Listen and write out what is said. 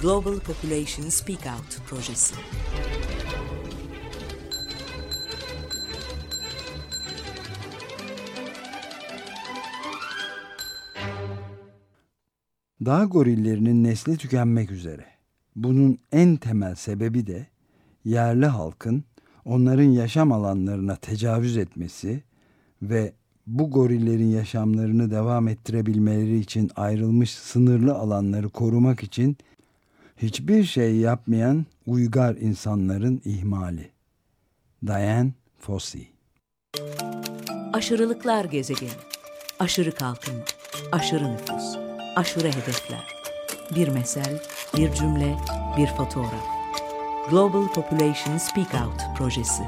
Global Population Speak Out projesi. Dağ gorillerinin nesli tükenmek üzere. Bunun en temel sebebi de yerli halkın onların yaşam alanlarına tecavüz etmesi ve bu gorillerin yaşamlarını devam ettirebilmeleri için ayrılmış sınırlı alanları korumak için hiçbir şey yapmayan uygar insanların ihmali. Diane Fossey Aşırılıklar gezegeni. Aşırı kalkınma, aşırı nüfus, aşırı hedefler. Bir mesel, bir cümle, bir fotoğraf. Global Population Speak Out projesi.